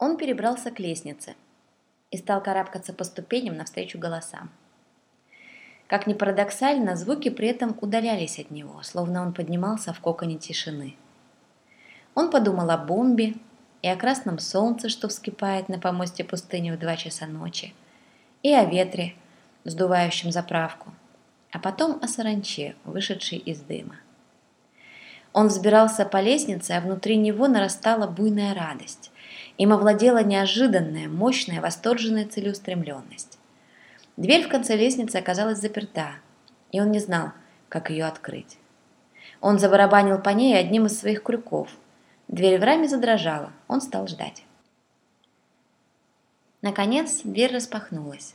Он перебрался к лестнице и стал карабкаться по ступеням навстречу голосам. Как ни парадоксально, звуки при этом удалялись от него, словно он поднимался в коконе тишины. Он подумал о бомбе и о красном солнце, что вскипает на помосте пустыни в два часа ночи, и о ветре, сдувающем заправку, а потом о саранче, вышедшей из дыма. Он взбирался по лестнице, а внутри него нарастала буйная радость. Им овладела неожиданная, мощная, восторженная целеустремленность. Дверь в конце лестницы оказалась заперта, и он не знал, как ее открыть. Он забарабанил по ней одним из своих крюков. Дверь в раме задрожала, он стал ждать. Наконец, дверь распахнулась.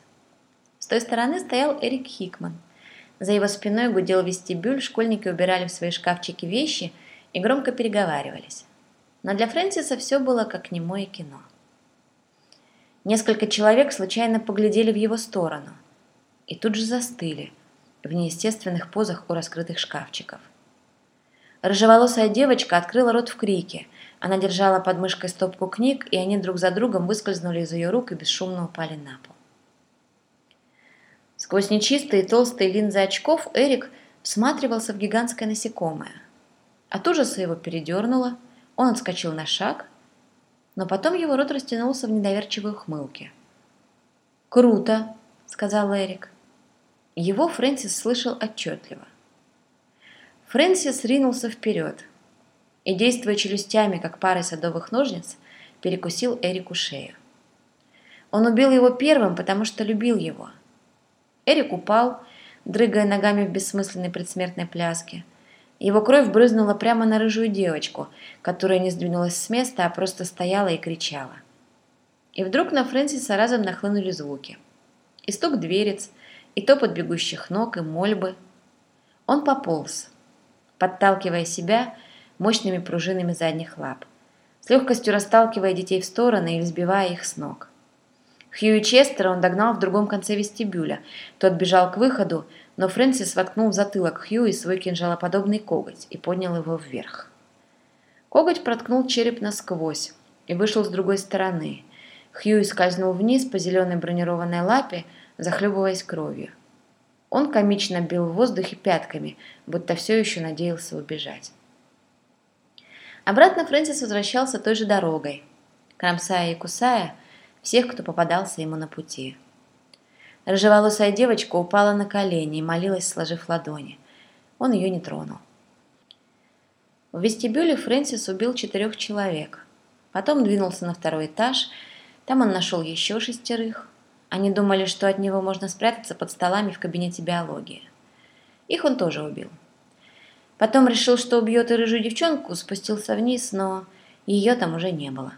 С той стороны стоял Эрик Хикман. За его спиной гудел вестибюль, школьники убирали в свои шкафчики вещи и громко переговаривались. Но для Фрэнсиса все было как немое кино. Несколько человек случайно поглядели в его сторону и тут же застыли в неестественных позах у раскрытых шкафчиков. Рыжеволосая девочка открыла рот в крике. Она держала под мышкой стопку книг, и они друг за другом выскользнули из ее рук и бесшумно упали на пол. Сквозь нечистые толстые линзы очков Эрик всматривался в гигантское насекомое. От ужаса его передернуло, он отскочил на шаг, но потом его рот растянулся в недоверчивой ухмылке. «Круто!» — сказал Эрик. Его Фрэнсис слышал отчетливо. Фрэнсис ринулся вперед и, действуя челюстями, как парой садовых ножниц, перекусил Эрику шею. Он убил его первым, потому что любил его — Эрик упал, дрыгая ногами в бессмысленной предсмертной пляске. Его кровь брызнула прямо на рыжую девочку, которая не сдвинулась с места, а просто стояла и кричала. И вдруг на Фрэнсиса разом нахлынули звуки. И стук дверец, и топот бегущих ног, и мольбы. Он пополз, подталкивая себя мощными пружинами задних лап, с легкостью расталкивая детей в стороны или сбивая их с ног. Хью Честера он догнал в другом конце вестибюля. Тот бежал к выходу, но Фрэнсис воткнул в затылок Хью и свой кинжалоподобный коготь и поднял его вверх. Коготь проткнул череп насквозь и вышел с другой стороны. Хью скользнул вниз по зеленой бронированной лапе, захлебываясь кровью. Он комично бил в воздухе пятками, будто все еще надеялся убежать. Обратно Фрэнсис возвращался той же дорогой. Кромсая и кусая, всех, кто попадался ему на пути. Рыжеволосая девочка упала на колени и молилась, сложив ладони. Он ее не тронул. В вестибюле Фрэнсис убил четырех человек. Потом двинулся на второй этаж. Там он нашел еще шестерых. Они думали, что от него можно спрятаться под столами в кабинете биологии. Их он тоже убил. Потом решил, что убьет и рыжую девчонку, спустился вниз, но ее там уже не было.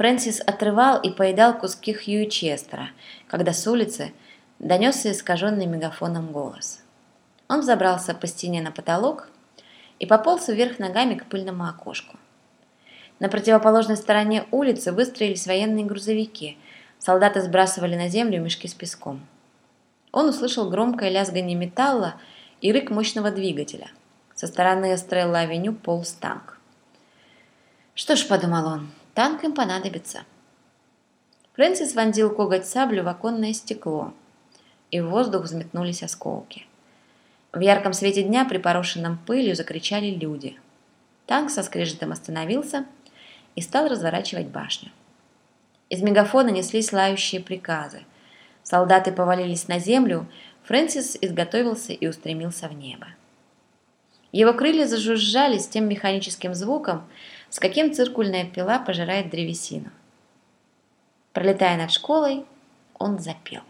Фрэнсис отрывал и поедал куски Хью Честера, когда с улицы донесся искаженный мегафоном голос. Он забрался по стене на потолок и пополз вверх ногами к пыльному окошку. На противоположной стороне улицы выстроились военные грузовики. Солдаты сбрасывали на землю мешки с песком. Он услышал громкое лязгание металла и рык мощного двигателя. Со стороны Эстрелла-авеню полз танк. «Что ж», — подумал он, Танк им понадобится. Фрэнсис вонзил коготь саблю в оконное стекло, и в воздух взметнулись осколки. В ярком свете дня, припорошенном пылью, закричали люди. Танк со скрежетом остановился и стал разворачивать башню. Из мегафона неслись лающие приказы. Солдаты повалились на землю, Фрэнсис изготовился и устремился в небо. Его крылья зажужжали с тем механическим звуком, с каким циркульная пила пожирает древесину. Пролетая над школой, он запел.